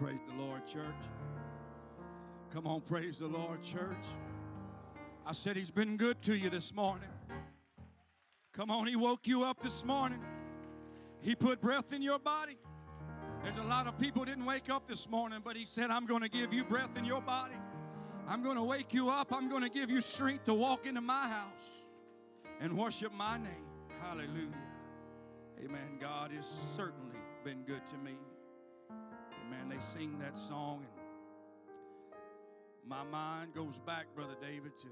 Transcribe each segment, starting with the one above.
Praise the Lord, church. Come on, praise the Lord, church. I said he's been good to you this morning. Come on, he woke you up this morning. He put breath in your body. There's a lot of people didn't wake up this morning, but he said, I'm going to give you breath in your body. I'm going to wake you up. I'm going to give you strength to walk into my house and worship my name. Hallelujah. Amen. God has certainly been good to me. Amen. They sing that song, and my mind goes back, Brother David, to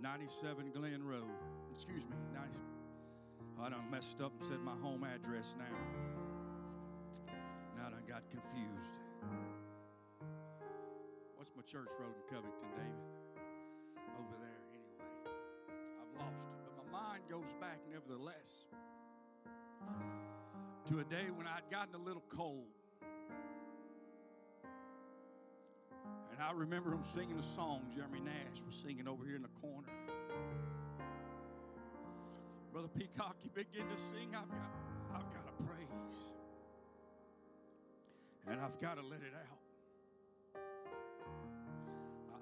97 Glen Road. Excuse me, 90. I done messed up and said my home address now. Now I got confused. What's my church road in Covington, David? Over there, anyway. I've lost it, but my mind goes back nevertheless to a day when I'd gotten a little cold. And I remember him singing a song Jeremy Nash was singing over here in the corner. Brother Peacock, you begin to sing, I've got, I've got to praise. And I've got to let it out.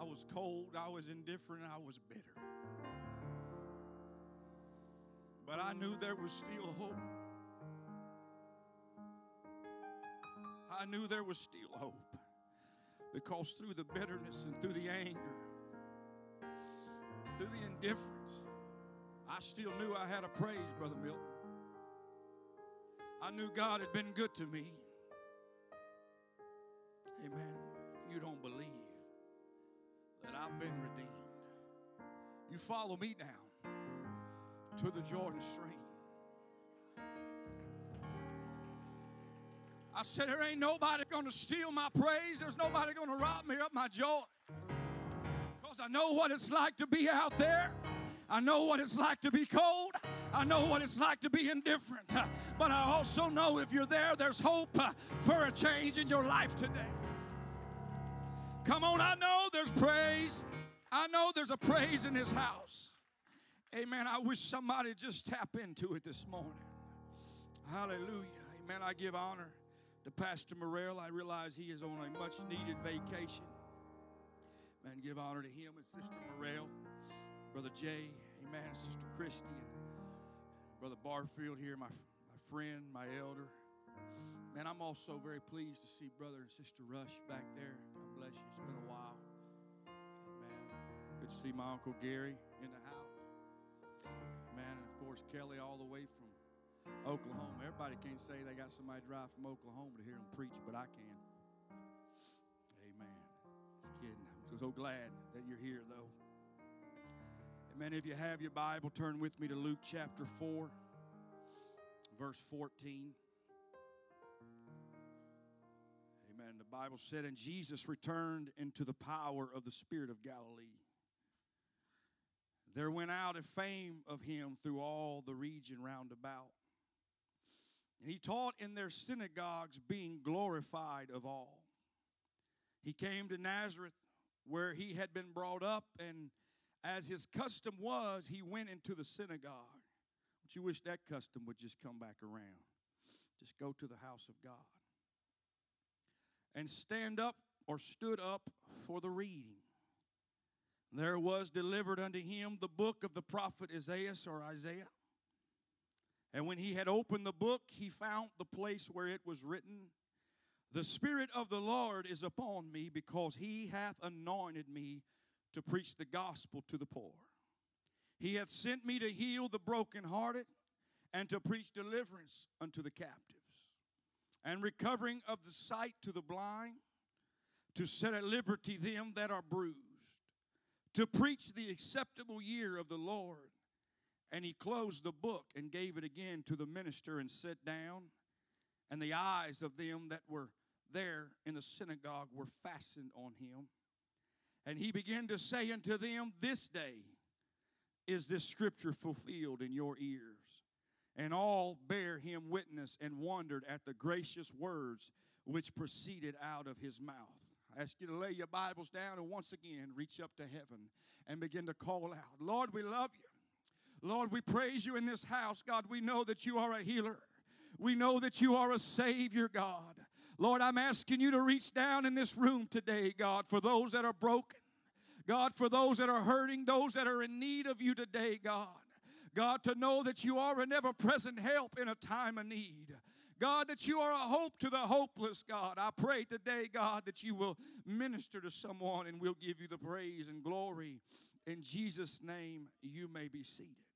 I was cold, I was indifferent, I was bitter. But I knew there was still hope. I knew there was still hope. Because through the bitterness and through the anger, through the indifference, I still knew I had a praise, Brother Milton. I knew God had been good to me. Amen. If you don't believe that I've been redeemed, you follow me now to the Jordan stream. I said, There ain't nobody going to steal my praise. There's nobody going to rob me of my joy. Because I know what it's like to be out there. I know what it's like to be cold. I know what it's like to be indifferent. But I also know if you're there, there's hope for a change in your life today. Come on, I know there's praise. I know there's a praise in his house. Amen. I wish somebody just tap into it this morning. Hallelujah. Amen. I give honor to Pastor Morrell. I realize he is on a much needed vacation. Man, give honor to him and Sister Morrell, Brother Jay, amen, Sister Christy, and Brother Barfield here, my, my friend, my elder. Man, I'm also very pleased to see Brother and Sister Rush back there. God bless you. It's been a while. Man, good to see my Uncle Gary in the house. Man, and of course, Kelly all the way from Oklahoma. Everybody can't say they got somebody drive from Oklahoma to hear them preach, but I can. Amen. Just kidding. I'm so glad that you're here, though. Amen. If you have your Bible, turn with me to Luke chapter 4, verse 14. Amen. The Bible said, And Jesus returned into the power of the Spirit of Galilee. There went out a fame of him through all the region round about. And he taught in their synagogues, being glorified of all. He came to Nazareth, where he had been brought up, and as his custom was, he went into the synagogue. But you wish that custom would just come back around. Just go to the house of God and stand up or stood up for the reading. There was delivered unto him the book of the prophet Isaiah or Isaiah. And when he had opened the book, he found the place where it was written, The Spirit of the Lord is upon me, because he hath anointed me to preach the gospel to the poor. He hath sent me to heal the brokenhearted and to preach deliverance unto the captives, and recovering of the sight to the blind, to set at liberty them that are bruised, to preach the acceptable year of the Lord. And he closed the book and gave it again to the minister and sat down. And the eyes of them that were there in the synagogue were fastened on him. And he began to say unto them, This day is this scripture fulfilled in your ears. And all bare him witness and wondered at the gracious words which proceeded out of his mouth. I ask you to lay your Bibles down and once again reach up to heaven and begin to call out, Lord, we love you. Lord, we praise you in this house. God, we know that you are a healer. We know that you are a Savior, God. Lord, I'm asking you to reach down in this room today, God, for those that are broken. God, for those that are hurting, those that are in need of you today, God. God, to know that you are an ever present help in a time of need. God, that you are a hope to the hopeless, God. I pray today, God, that you will minister to someone and we'll give you the praise and glory. In Jesus' name, you may be seated.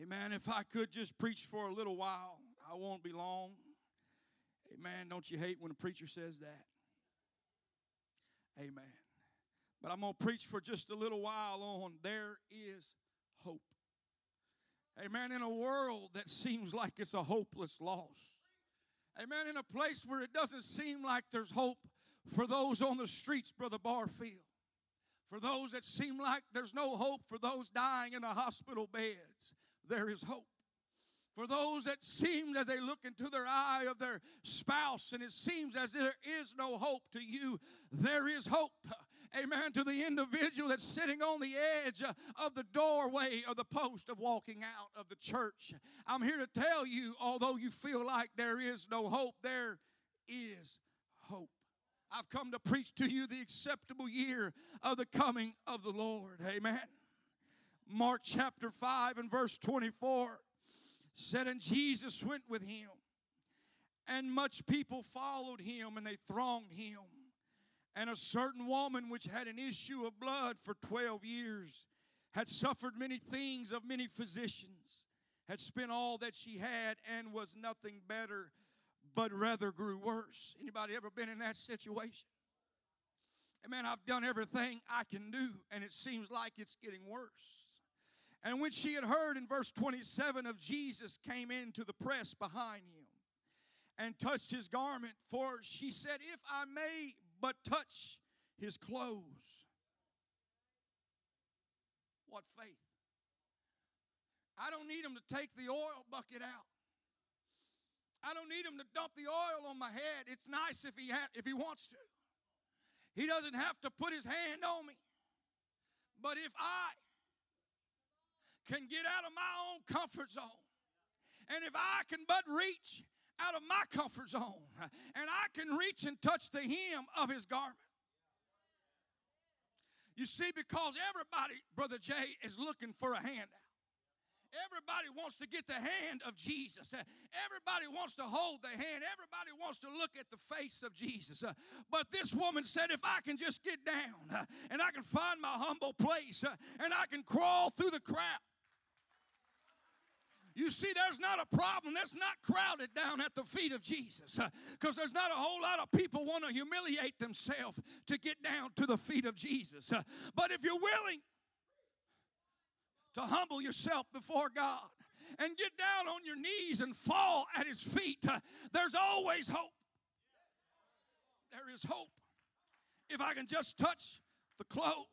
Amen. If I could just preach for a little while, I won't be long. Amen. Don't you hate when a preacher says that? Amen. But I'm going to preach for just a little while on there is hope. Amen. In a world that seems like it's a hopeless loss. Amen. In a place where it doesn't seem like there's hope for those on the streets, Brother Barfield. For those that seem like there's no hope for those dying in the hospital beds, there is hope. For those that seem as they look into their eye of their spouse and it seems as there is no hope to you, there is hope amen, to the individual that's sitting on the edge of the doorway or the post of walking out of the church. I'm here to tell you, although you feel like there is no hope, there is hope. I've come to preach to you the acceptable year of the coming of the Lord. Amen. Mark chapter 5 and verse 24 said, And Jesus went with him, and much people followed him, and they thronged him. And a certain woman which had an issue of blood for 12 years had suffered many things of many physicians, had spent all that she had and was nothing better, but rather grew worse. Anybody ever been in that situation? And man, I've done everything I can do, and it seems like it's getting worse. And when she had heard in verse 27 of Jesus came into the press behind him and touched his garment, for she said, If I may but touch his clothes. What faith? I don't need him to take the oil bucket out. I don't need him to dump the oil on my head. It's nice if he ha- if he wants to. He doesn't have to put his hand on me. But if I can get out of my own comfort zone, and if I can but reach out of my comfort zone and I can reach and touch the hem of his garment. You see, because everybody, Brother Jay, is looking for a handout. Everybody wants to get the hand of Jesus. Everybody wants to hold the hand. Everybody wants to look at the face of Jesus. But this woman said, if I can just get down and I can find my humble place and I can crawl through the crowd, you see, there's not a problem that's not crowded down at the feet of Jesus because there's not a whole lot of people want to humiliate themselves to get down to the feet of Jesus. But if you're willing to humble yourself before God and get down on your knees and fall at His feet, there's always hope. There is hope. If I can just touch the clothes.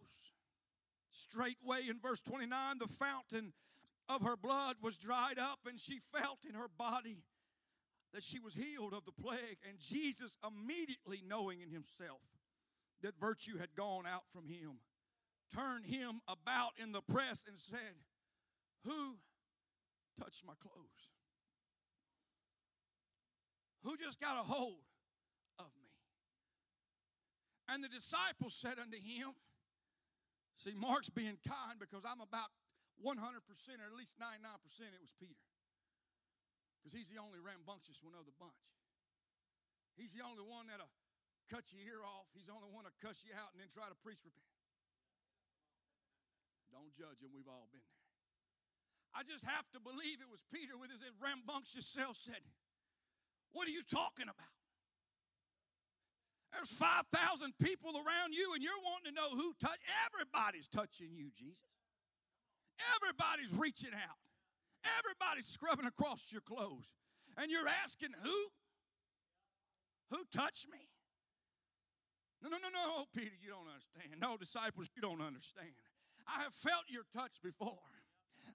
Straightway in verse 29, the fountain of her blood was dried up, and she felt in her body that she was healed of the plague. And Jesus, immediately knowing in himself that virtue had gone out from him, turned him about in the press and said, Who touched my clothes? Who just got a hold of me? And the disciples said unto him, See, Mark's being kind because I'm about 100% or at least 99% it was Peter. Because he's the only rambunctious one of the bunch. He's the only one that'll cut your ear off. He's the only one that'll cuss you out and then try to preach repent. Don't judge him, we've all been there. I just have to believe it was Peter with his rambunctious self said, What are you talking about? There's 5,000 people around you and you're wanting to know who touched. Everybody's touching you, Jesus. Everybody's reaching out. Everybody's scrubbing across your clothes. And you're asking, who? Who touched me? No, no, no, no, Peter, you don't understand. No, disciples, you don't understand. I have felt your touch before.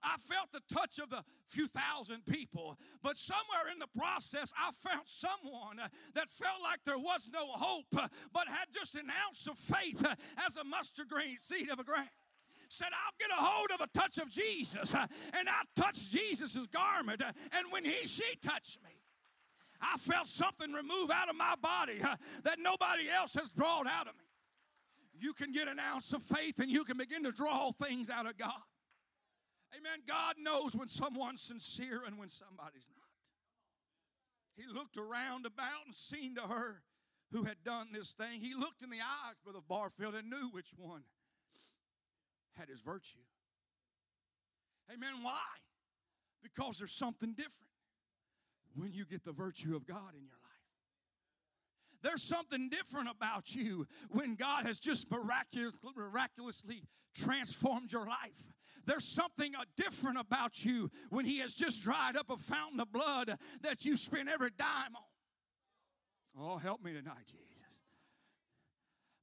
I felt the touch of the few thousand people, but somewhere in the process, I found someone that felt like there was no hope, but had just an ounce of faith as a mustard grain seed of a grain said, I'll get a hold of a touch of Jesus. And I touched Jesus' garment. And when he, she touched me, I felt something remove out of my body uh, that nobody else has brought out of me. You can get an ounce of faith and you can begin to draw things out of God. Amen. God knows when someone's sincere and when somebody's not. He looked around about and seen to her who had done this thing. He looked in the eyes, Brother Barfield, and knew which one had his virtue. Amen. Why? Because there's something different when you get the virtue of God in your life. There's something different about you when God has just miraculous, miraculously transformed your life. There's something uh, different about you when He has just dried up a fountain of blood that you spent every dime on. Oh, help me tonight, Jesus.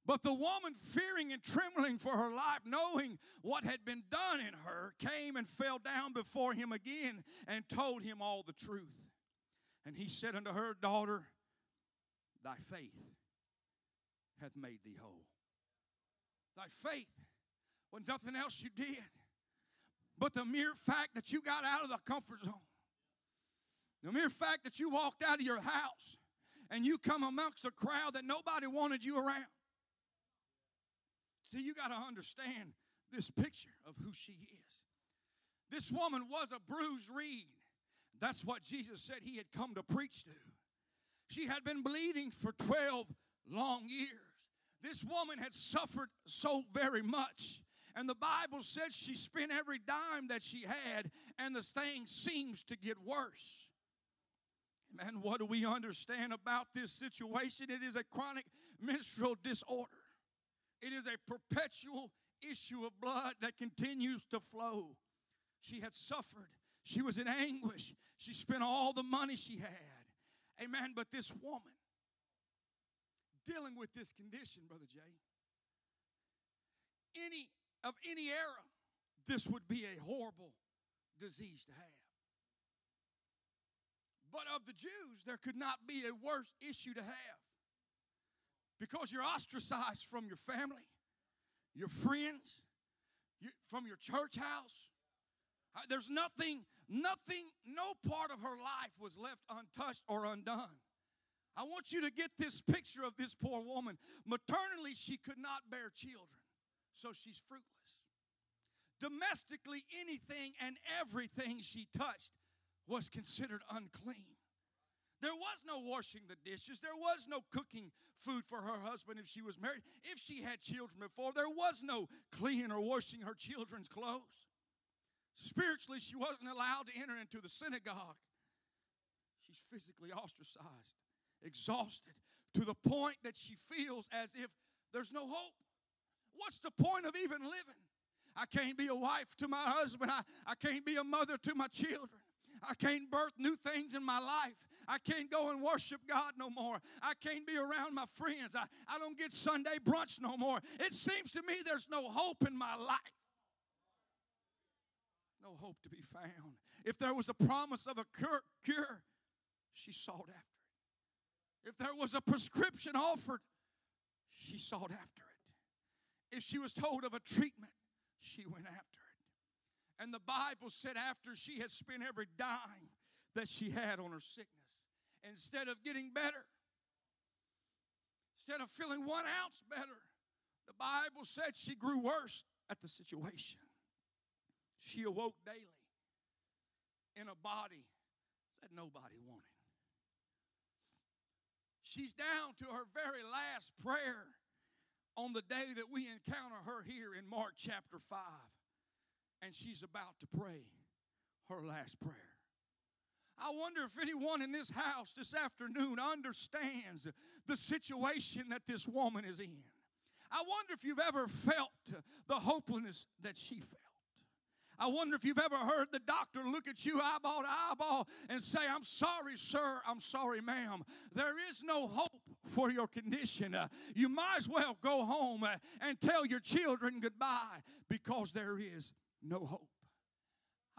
But the woman, fearing and trembling for her life, knowing what had been done in her, came and fell down before him again and told him all the truth. And he said unto her, Daughter, thy faith hath made thee whole. Thy faith, when nothing else you did, but the mere fact that you got out of the comfort zone, the mere fact that you walked out of your house and you come amongst a crowd that nobody wanted you around. See, you got to understand this picture of who she is. This woman was a bruised reed. That's what Jesus said he had come to preach to. She had been bleeding for 12 long years. This woman had suffered so very much. And the Bible says she spent every dime that she had, and the thing seems to get worse. And what do we understand about this situation? It is a chronic menstrual disorder. It is a perpetual issue of blood that continues to flow. She had suffered. She was in anguish. She spent all the money she had. Amen. But this woman, dealing with this condition, Brother Jay, any of any era, this would be a horrible disease to have. But of the Jews, there could not be a worse issue to have. Because you're ostracized from your family, your friends, from your church house. There's nothing, nothing, no part of her life was left untouched or undone. I want you to get this picture of this poor woman. Maternally, she could not bear children, so she's fruitless. Domestically, anything and everything she touched was considered unclean. There was no washing the dishes. There was no cooking food for her husband if she was married. If she had children before, there was no cleaning or washing her children's clothes. Spiritually, she wasn't allowed to enter into the synagogue. She's physically ostracized, exhausted, to the point that she feels as if there's no hope. What's the point of even living? I can't be a wife to my husband. I, I can't be a mother to my children. I can't birth new things in my life. I can't go and worship God no more. I can't be around my friends. I, I don't get Sunday brunch no more. It seems to me there's no hope in my life. No hope to be found. If there was a promise of a cure, she sought after it. If there was a prescription offered, she sought after it. If she was told of a treatment, she went after it. And the Bible said after she had spent every dime that she had on her sickness, instead of getting better, instead of feeling one ounce better, the Bible said she grew worse at the situation. She awoke daily in a body that nobody wanted. She's down to her very last prayer on the day that we encounter her here in Mark chapter 5 and she's about to pray her last prayer. I wonder if anyone in this house this afternoon understands the situation that this woman is in. I wonder if you've ever felt the hopelessness that she felt. I wonder if you've ever heard the doctor look at you eyeball to eyeball and say, I'm sorry, sir. I'm sorry, ma'am. There is no hope for your condition. Uh, you might as well go home uh, and tell your children goodbye because there is no hope.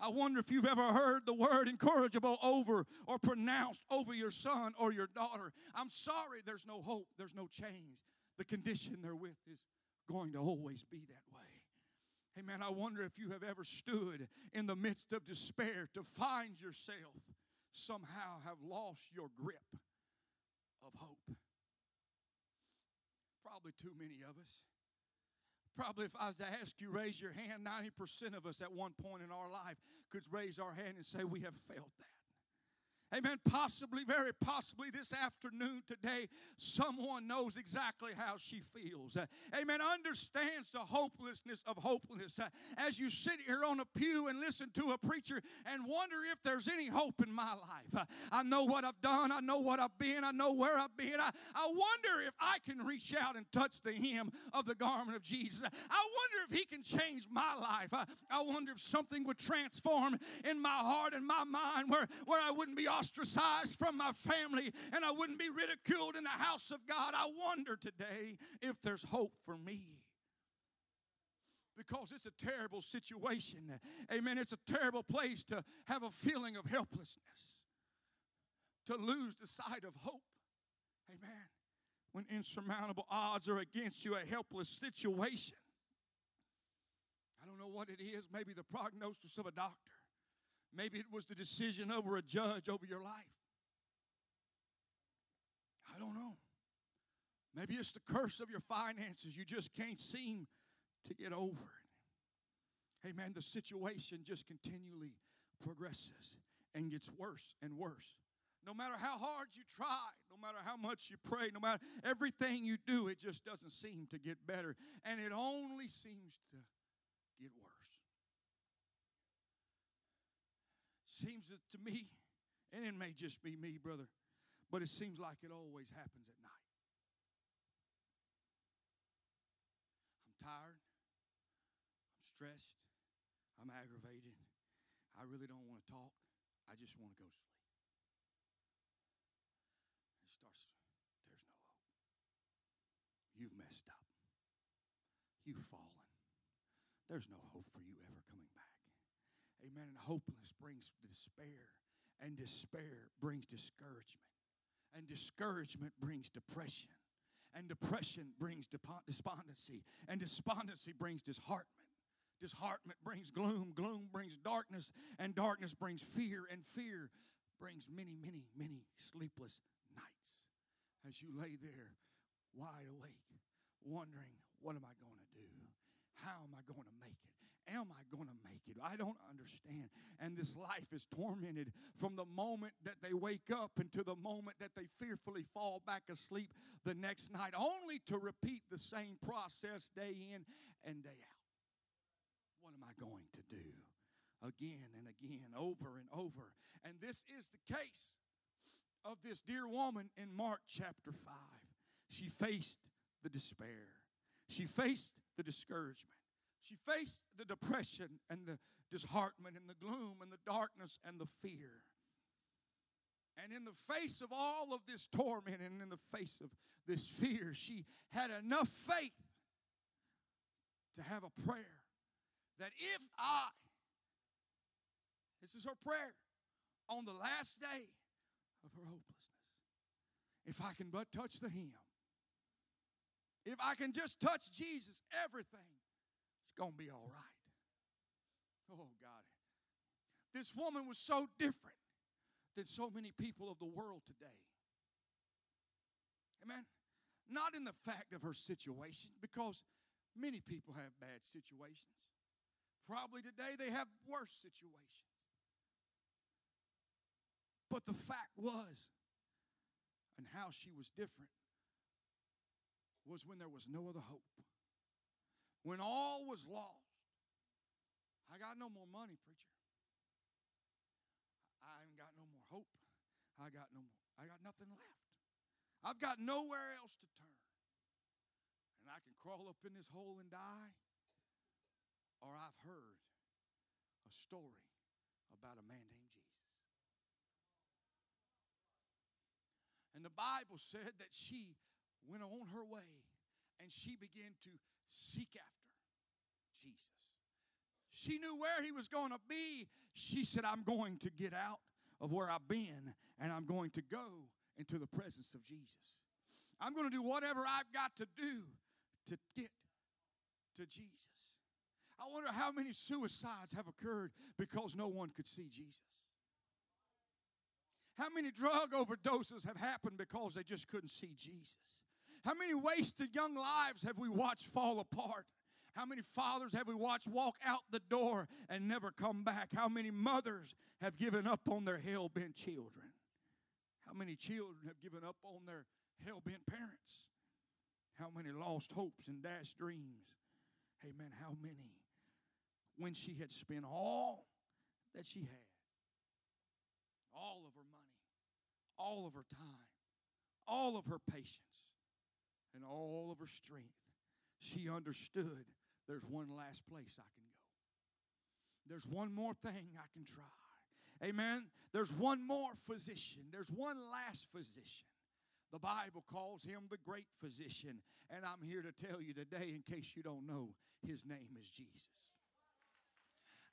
I wonder if you've ever heard the word incorrigible over or pronounced over your son or your daughter. I'm sorry, there's no hope, there's no change. The condition they're with is going to always be that way. Hey, Amen. I wonder if you have ever stood in the midst of despair to find yourself somehow have lost your grip of hope. Probably too many of us. Probably, if I was to ask you, raise your hand, 90% of us at one point in our life could raise our hand and say, We have felt that. Amen. Possibly, very possibly this afternoon, today, someone knows exactly how she feels. Uh, amen. Understands the hopelessness of hopelessness. Uh, as you sit here on a pew and listen to a preacher and wonder if there's any hope in my life. Uh, I know what I've done. I know what I've been. I know where I've been. I, I wonder if I can reach out and touch the hem of the garment of Jesus. I wonder if He can change my life. I, I wonder if something would transform in my heart and my mind where, where I wouldn't be ostracized from my family and I wouldn't be ridiculed in the house of God. I wonder today if there's hope for me. Because it's a terrible situation. Amen. It's a terrible place to have a feeling of helplessness, to lose the sight of hope. Amen. When insurmountable odds are against you, a helpless situation. I don't know what it is, maybe the prognosis of a doctor. Maybe it was the decision over a judge over your life. I don't know. Maybe it's the curse of your finances. You just can't seem to get over it. Hey, man, the situation just continually progresses and gets worse and worse. No matter how hard you try, no matter how much you pray, no matter everything you do, it just doesn't seem to get better. And it only seems to get worse. Seems to me, and it may just be me, brother, but it seems like it always happens at night. I'm tired. I'm stressed. I'm aggravated. I really don't want to talk. I just want to go to sleep. It starts, there's no hope. You've messed up. You've fallen. There's no hope for you. Amen. And hopeless brings despair, and despair brings discouragement, and discouragement brings depression, and depression brings despondency, and despondency brings disheartenment. Disheartenment brings gloom, gloom brings darkness, and darkness brings fear, and fear brings many, many, many sleepless nights as you lay there wide awake, wondering, what am I going to do? How am I going to make? Am I going to make it? I don't understand. And this life is tormented from the moment that they wake up until the moment that they fearfully fall back asleep the next night, only to repeat the same process day in and day out. What am I going to do? Again and again, over and over. And this is the case of this dear woman in Mark chapter 5. She faced the despair, she faced the discouragement. She faced the depression and the disheartenment and the gloom and the darkness and the fear. And in the face of all of this torment and in the face of this fear, she had enough faith to have a prayer that if I, this is her prayer, on the last day of her hopelessness, if I can but touch the hem, if I can just touch Jesus, everything going to be all right. Oh, God. This woman was so different than so many people of the world today. Amen. Not in the fact of her situation, because many people have bad situations. Probably today they have worse situations. But the fact was, and how she was different, was when there was no other hope when all was lost. I got no more money, preacher. I ain't got no more hope. I got no more. I got nothing left. I've got nowhere else to turn. And I can crawl up in this hole and die. Or I've heard a story about a man named Jesus. And the Bible said that she went on her way and she began to seek after Jesus. She knew where he was going to be. She said, I'm going to get out of where I've been and I'm going to go into the presence of Jesus. I'm going to do whatever I've got to do to get to Jesus. I wonder how many suicides have occurred because no one could see Jesus. How many drug overdoses have happened because they just couldn't see Jesus? How many wasted young lives have we watched fall apart? How many fathers have we watched walk out the door and never come back? How many mothers have given up on their hell bent children? How many children have given up on their hell bent parents? How many lost hopes and dashed dreams? Amen. How many when she had spent all that she had? All of her money, all of her time, all of her patience, and all of her strength. She understood there's one last place I can go. There's one more thing I can try. Amen. There's one more physician. There's one last physician. The Bible calls him the great physician. And I'm here to tell you today, in case you don't know, his name is Jesus.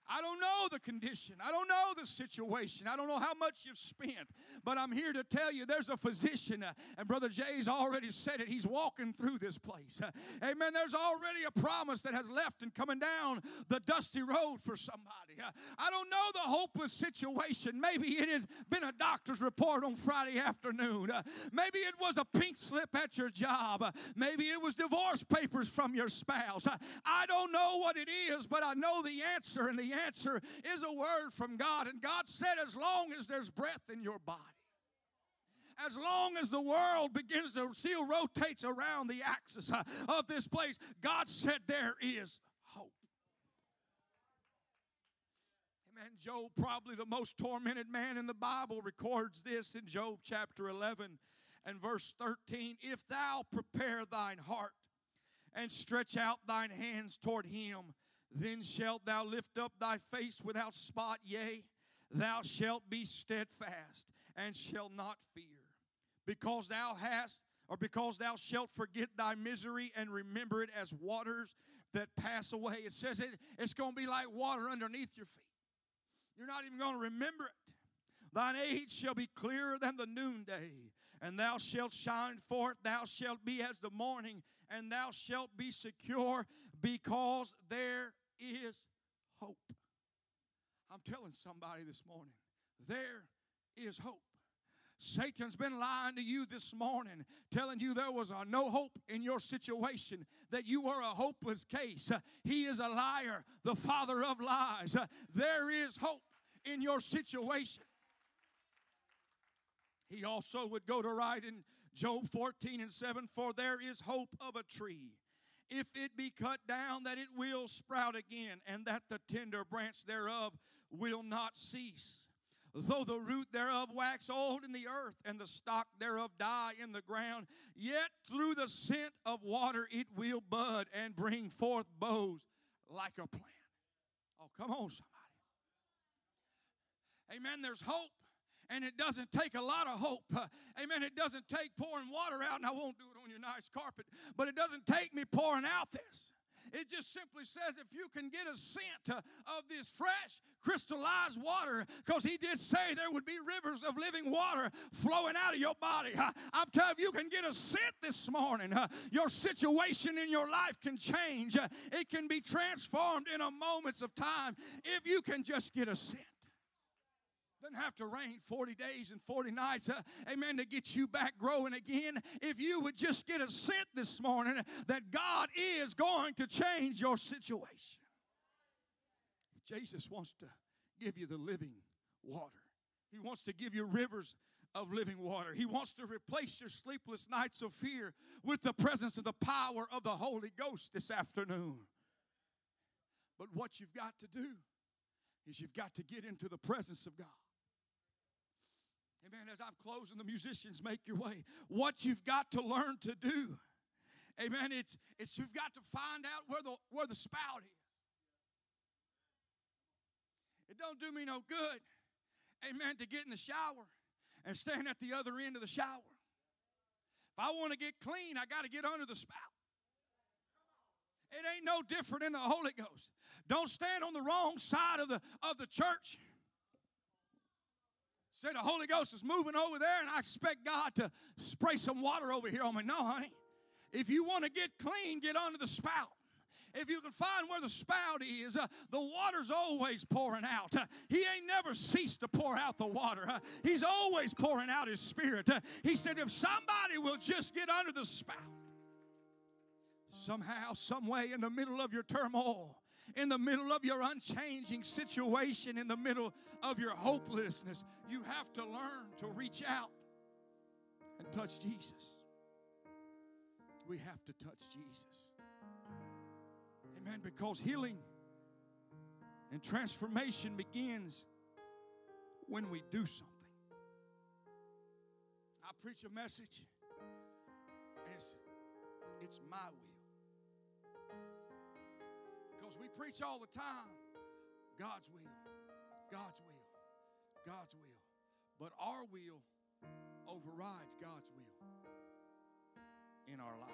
I don't know the condition. I don't know the situation. I don't know how much you've spent. But I'm here to tell you there's a physician, uh, and Brother Jay's already said it. He's walking through this place. Uh, amen. There's already a promise that has left and coming down the dusty road for somebody. Uh, I don't know the hopeless situation. Maybe it has been a doctor's report on Friday afternoon. Uh, maybe it was a pink slip at your job. Uh, maybe it was divorce papers from your spouse. Uh, I don't know what it is, but I know the answer, and the answer is a word from God. And God said, as long as there's breath in your body, as long as the world begins to still rotates around the axis uh, of this place, God said there is hope. Amen. Job, probably the most tormented man in the Bible, records this in Job chapter 11 and verse 13. If thou prepare thine heart and stretch out thine hands toward him, then shalt thou lift up thy face without spot, yea, thou shalt be steadfast and shalt not fear. Because thou hast, or because thou shalt forget thy misery and remember it as waters that pass away. It says it, it's going to be like water underneath your feet. You're not even going to remember it. Thine age shall be clearer than the noonday, and thou shalt shine forth, thou shalt be as the morning, and thou shalt be secure because there is hope. I'm telling somebody this morning, there is hope. Satan's been lying to you this morning, telling you there was a no hope in your situation, that you were a hopeless case. He is a liar, the father of lies. There is hope in your situation. He also would go to write in Job 14 and 7 For there is hope of a tree if it be cut down, that it will sprout again, and that the tender branch thereof will not cease. Though the root thereof wax old in the earth, and the stock thereof die in the ground, yet through the scent of water it will bud and bring forth boughs like a plant. Oh, come on, somebody. Amen. There's hope and it doesn't take a lot of hope. Amen. It doesn't take pouring water out, and I won't do it on your nice carpet, but it doesn't take me pouring out this. It just simply says if you can get a scent uh, of this fresh, crystallized water, because he did say there would be rivers of living water flowing out of your body. I'm telling you, you can get a scent this morning. Your situation in your life can change, it can be transformed in a moments of time if you can just get a scent. Doesn't have to rain 40 days and 40 nights, uh, amen, to get you back growing again. If you would just get a scent this morning that God is going to change your situation. Jesus wants to give you the living water, He wants to give you rivers of living water. He wants to replace your sleepless nights of fear with the presence of the power of the Holy Ghost this afternoon. But what you've got to do is you've got to get into the presence of God. Amen. As I'm closing, the musicians make your way. What you've got to learn to do. Amen. It's, it's you've got to find out where the where the spout is. It don't do me no good, amen, to get in the shower and stand at the other end of the shower. If I want to get clean, I got to get under the spout. It ain't no different in the Holy Ghost. Don't stand on the wrong side of the of the church Say the Holy Ghost is moving over there, and I expect God to spray some water over here on me. No, honey. If you want to get clean, get under the spout. if you can find where the spout is, uh, the water's always pouring out. Uh, he ain't never ceased to pour out the water. Uh, he's always pouring out his spirit. Uh, he said, if somebody will just get under the spout, somehow, some way, in the middle of your turmoil, in the middle of your unchanging situation, in the middle of your hopelessness, you have to learn to reach out and touch Jesus. We have to touch Jesus. Amen. Because healing and transformation begins when we do something. I preach a message, and it's, it's my will. Because we preach all the time God's will, God's will, God's will. But our will overrides God's will in our life.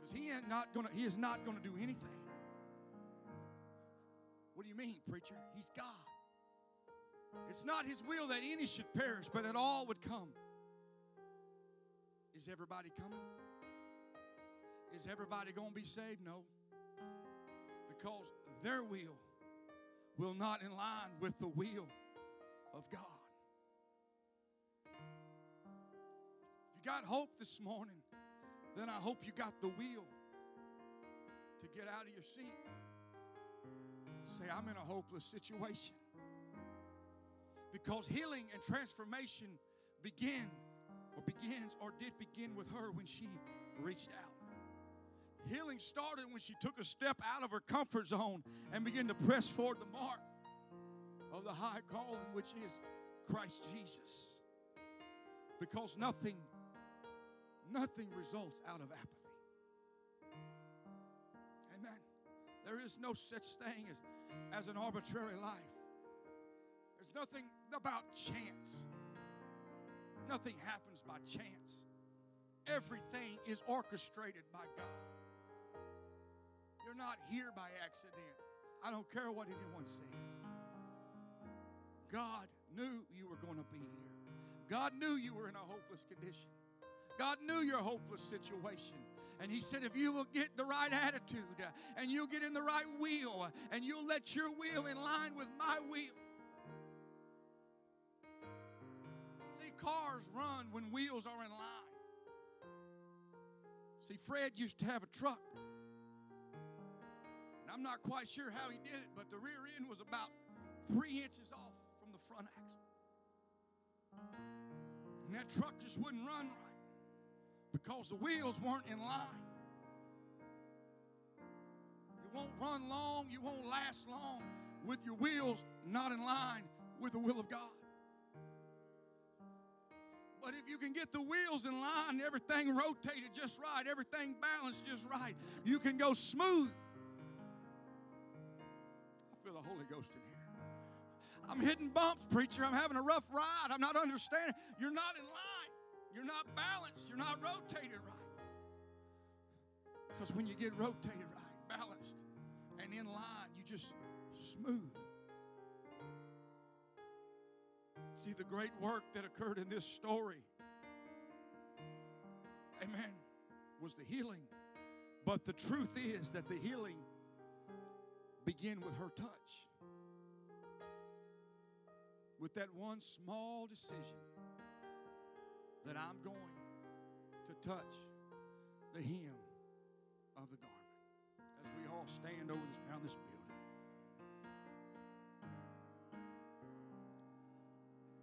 Because he ain't not gonna, he is not gonna do anything. What do you mean, preacher? He's God. It's not his will that any should perish, but that all would come. Is everybody coming? Is everybody going to be saved? No. Because their will will not in line with the will of God. If you got hope this morning, then I hope you got the will to get out of your seat. Say, I'm in a hopeless situation. Because healing and transformation begin or begins or did begin with her when she reached out. Healing started when she took a step out of her comfort zone and began to press forward the mark of the high calling, which is Christ Jesus. Because nothing, nothing results out of apathy. Amen. There is no such thing as, as an arbitrary life. There's nothing about chance. Nothing happens by chance. Everything is orchestrated by God. You're not here by accident. I don't care what anyone says. God knew you were going to be here. God knew you were in a hopeless condition. God knew your hopeless situation. And He said, if you will get the right attitude and you'll get in the right wheel and you'll let your wheel in line with my wheel. See, cars run when wheels are in line. See, Fred used to have a truck. I'm not quite sure how he did it, but the rear end was about three inches off from the front axle. And that truck just wouldn't run right because the wheels weren't in line. You won't run long, you won't last long with your wheels not in line with the will of God. But if you can get the wheels in line, everything rotated just right, everything balanced just right, you can go smooth. Feel the Holy Ghost in here. I'm hitting bumps, preacher. I'm having a rough ride. I'm not understanding. You're not in line. You're not balanced. You're not rotated right. Because when you get rotated right, balanced, and in line, you just smooth. See the great work that occurred in this story. Amen. Was the healing. But the truth is that the healing began with her touch. With that one small decision that I'm going to touch the hem of the garment as we all stand over this, around this building.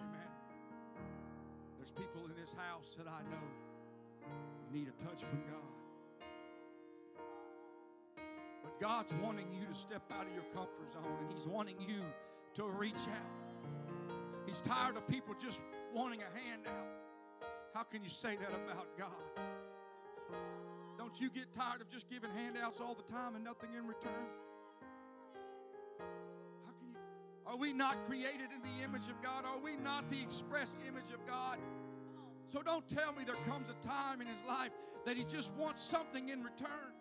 Amen. There's people in this house that I know need a touch from God. God's wanting you to step out of your comfort zone and He's wanting you to reach out. He's tired of people just wanting a handout. How can you say that about God? Don't you get tired of just giving handouts all the time and nothing in return? How can you? Are we not created in the image of God? Are we not the express image of God? So don't tell me there comes a time in his life that he just wants something in return.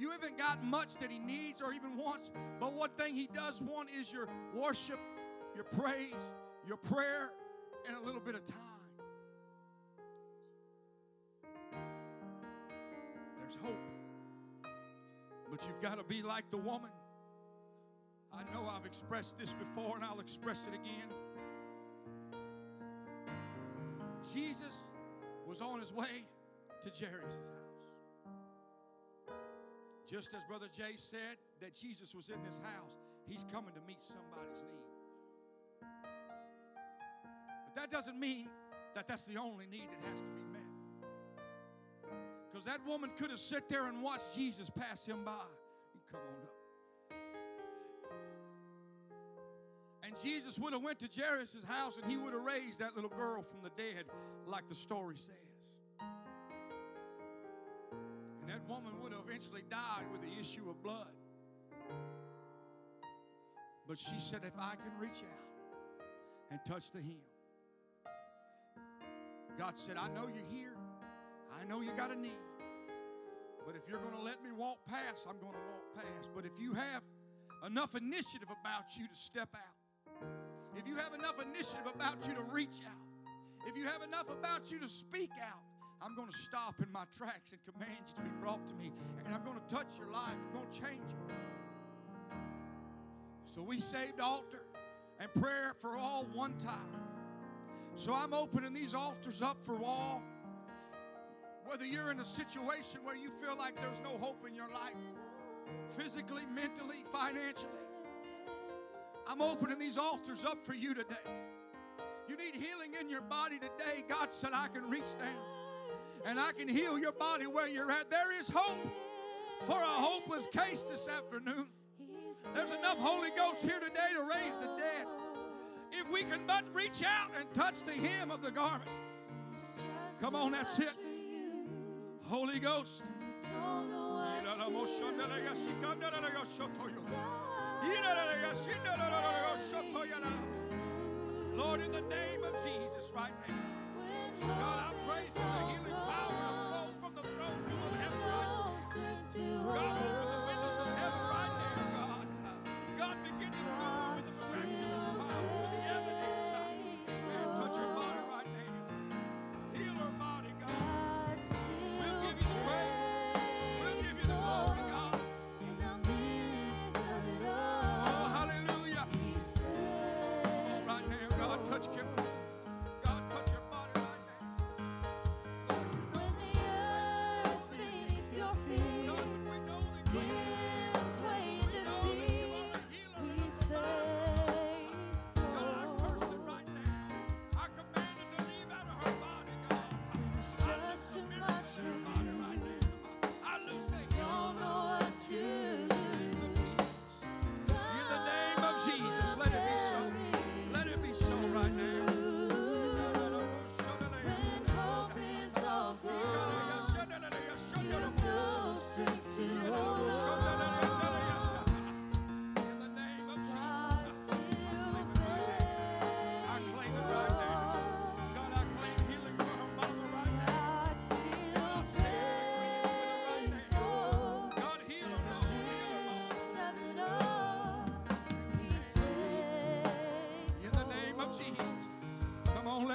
You haven't got much that he needs or even wants, but one thing he does want is your worship, your praise, your prayer, and a little bit of time. There's hope But you've got to be like the woman. I know I've expressed this before and I'll express it again. Jesus was on his way to Jairus's house. Just as Brother Jay said that Jesus was in this house, he's coming to meet somebody's need. But that doesn't mean that that's the only need that has to be met. Because that woman could have sat there and watched Jesus pass him by. You come on up. And Jesus would have went to Jairus' house and he would have raised that little girl from the dead like the story says. That woman would have eventually died with the issue of blood. But she said, if I can reach out and touch the hem. God said, I know you're here. I know you got a need. But if you're going to let me walk past, I'm going to walk past. But if you have enough initiative about you to step out, if you have enough initiative about you to reach out, if you have enough about you to speak out, I'm going to stop in my tracks and command you to be brought to me. And I'm going to touch your life. I'm going to change life. So we saved altar and prayer for all one time. So I'm opening these altars up for all. Whether you're in a situation where you feel like there's no hope in your life, physically, mentally, financially, I'm opening these altars up for you today. You need healing in your body today. God said, I can reach down and I can heal your body where you're at. There is hope for a hopeless case this afternoon. There's enough Holy Ghost here today to raise the dead. If we can but reach out and touch the hem of the garment. Come on, that's it. Holy Ghost. Lord, in the name of Jesus, right now. God, I pray for the healing power to flow from the throne room of heaven. God,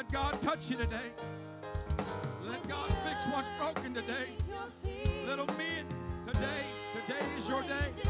let God touch you today. Let God fix what's broken today. Little men, today, today is your day.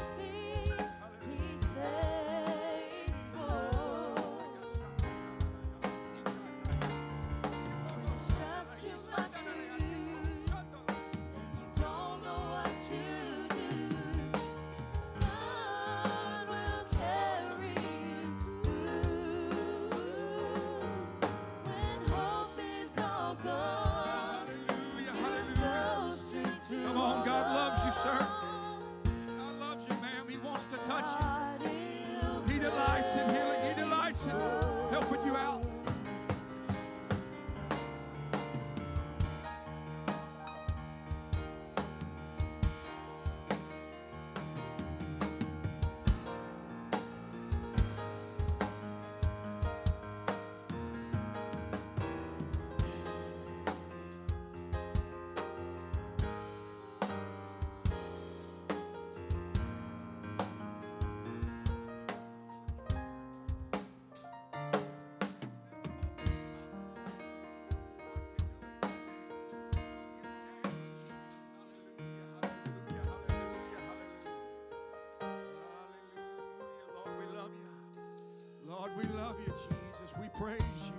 We love you, Jesus. We praise you.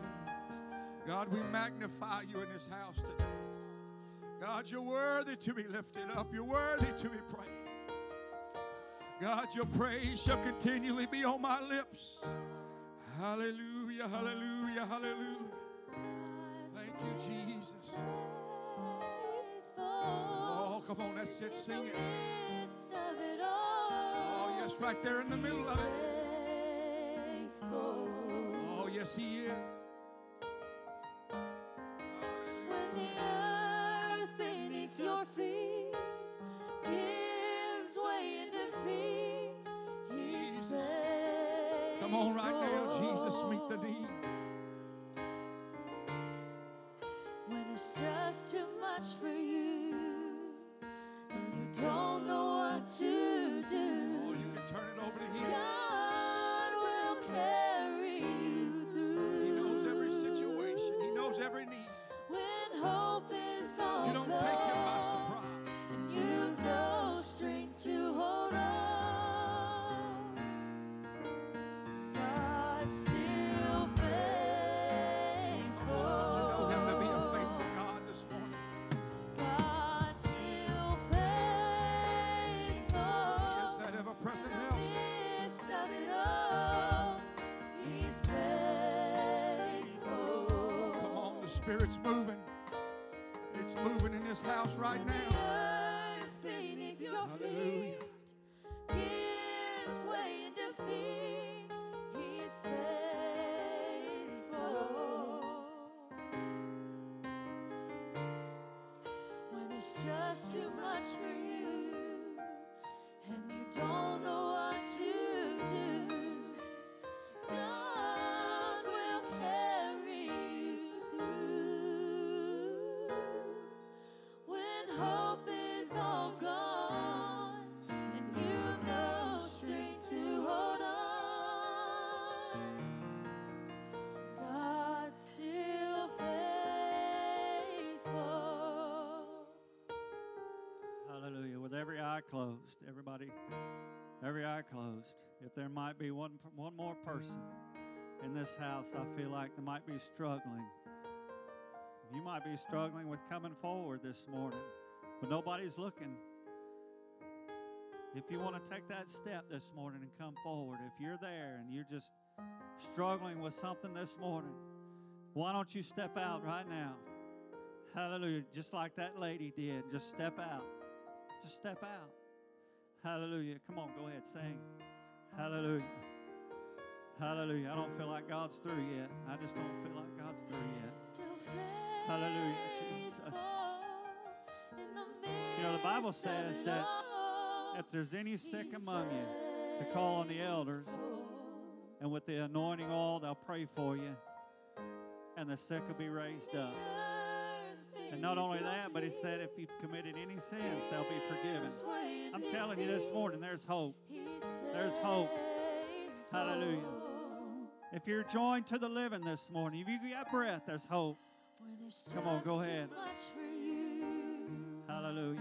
God, we magnify you in this house today. God, you're worthy to be lifted up. You're worthy to be praised. God, your praise shall continually be on my lips. Hallelujah, hallelujah, hallelujah. Thank you, Jesus. Oh, come on, that's it. Sing it. Oh, yes, right there in the middle of it. Yes, He is. When the earth beneath your feet gives way in defeat, He's Jesus. Come on, right now, Jesus, meet the need. When it's just too much for you Spirit's moving. It's moving in this house right now. Closed, everybody, every eye closed. If there might be one, one more person in this house, I feel like that might be struggling. You might be struggling with coming forward this morning, but nobody's looking. If you want to take that step this morning and come forward, if you're there and you're just struggling with something this morning, why don't you step out right now? Hallelujah. Just like that lady did. Just step out. Just step out. Hallelujah. Come on, go ahead, sing. Hallelujah. Hallelujah. I don't feel like God's through yet. I just don't feel like God's through yet. Hallelujah, Jesus. You know, the Bible says that If there's any sick among you, to call on the elders, and with the anointing oil, they'll pray for you, and the sick will be raised up. And not only that, but he said if you've committed any sins, they'll be forgiven. I'm telling you this morning, there's hope. There's hope. Hallelujah. If you're joined to the living this morning, if you got breath, there's hope. Come on, go ahead. Hallelujah.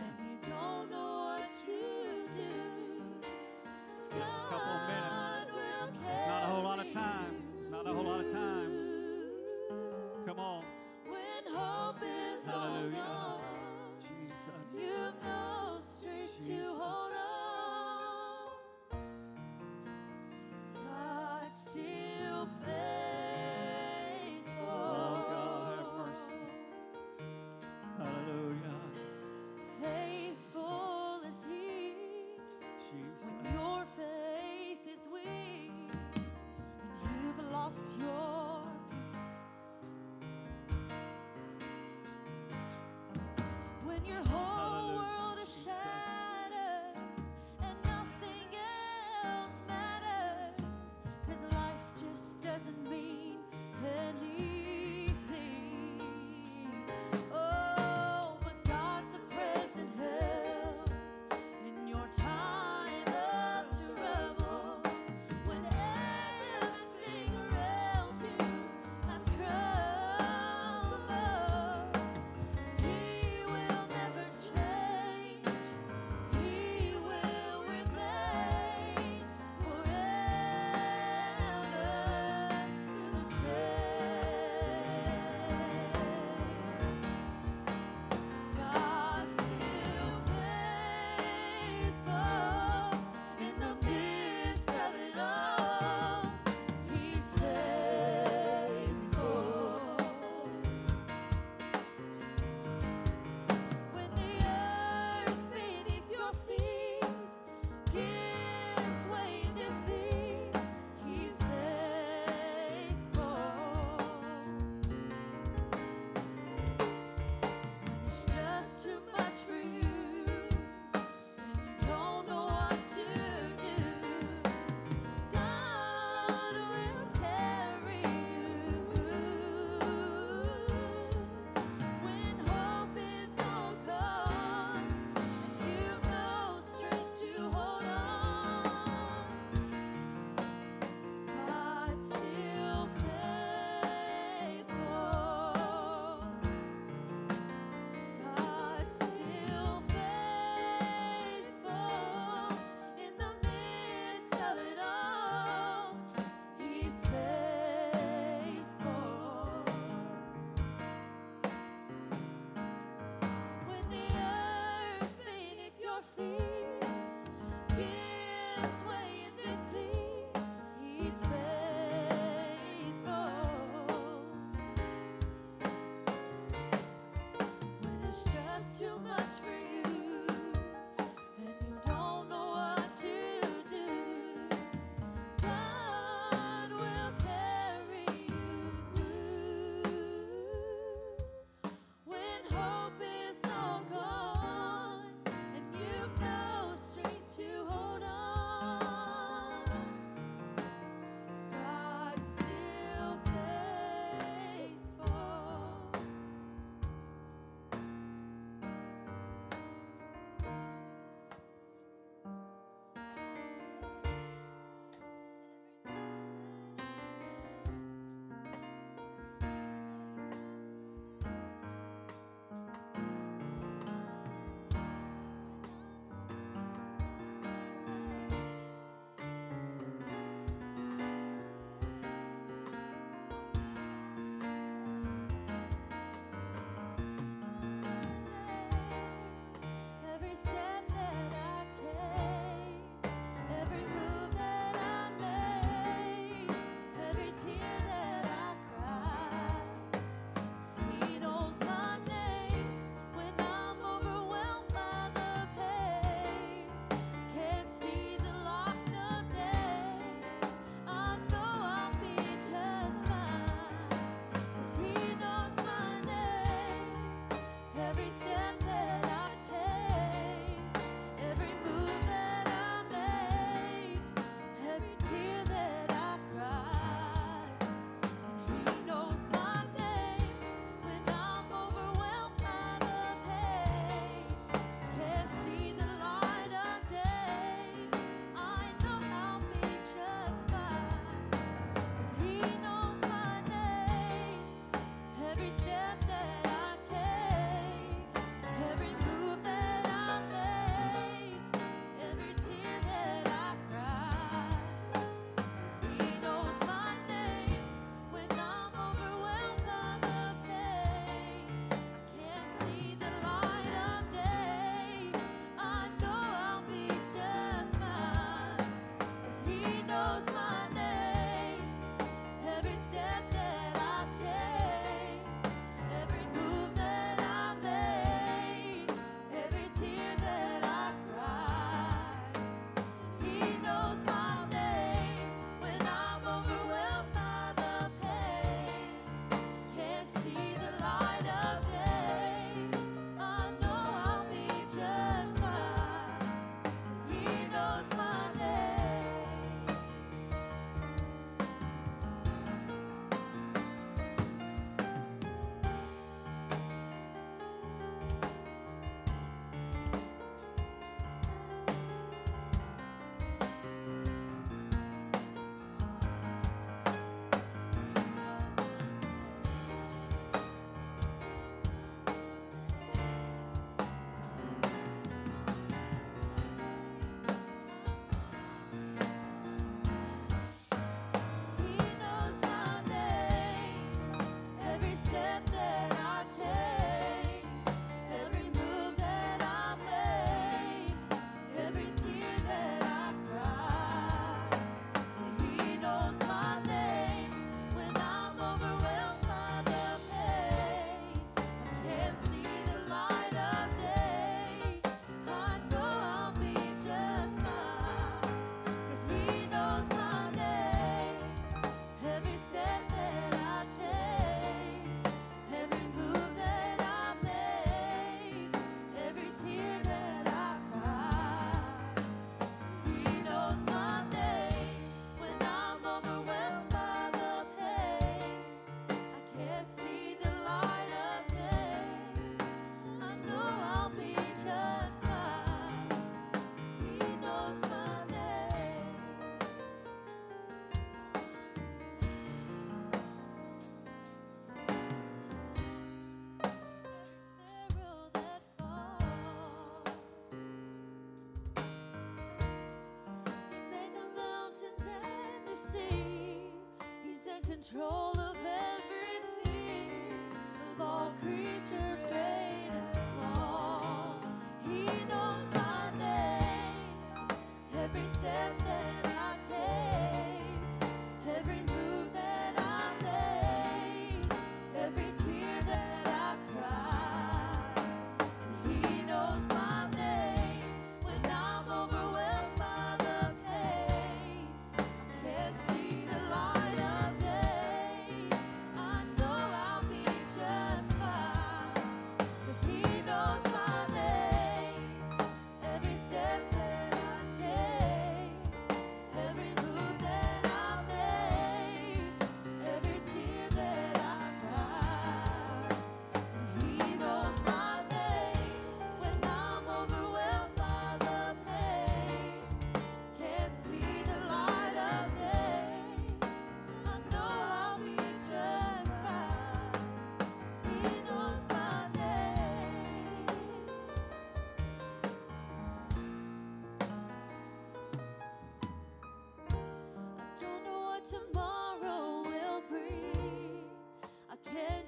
Control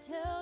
tell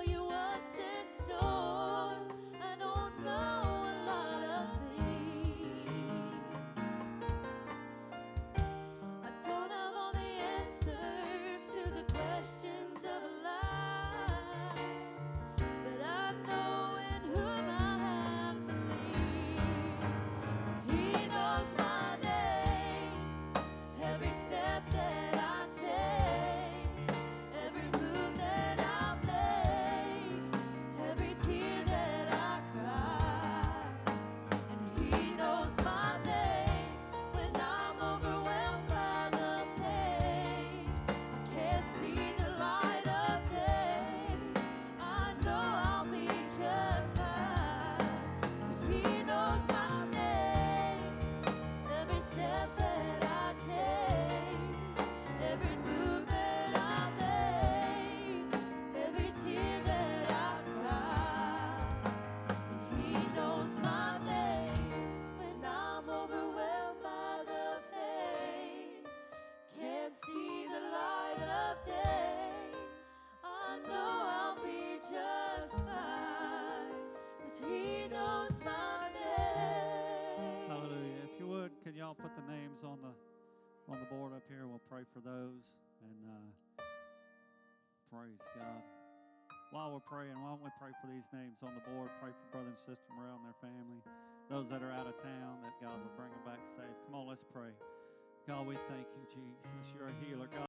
on the board up here. We'll pray for those. And uh, praise God. While we're praying, why don't we pray for these names on the board? Pray for brother and sister Morel and their family. Those that are out of town, that God will bring them back safe. Come on, let's pray. God, we thank you, Jesus. You're a healer. God,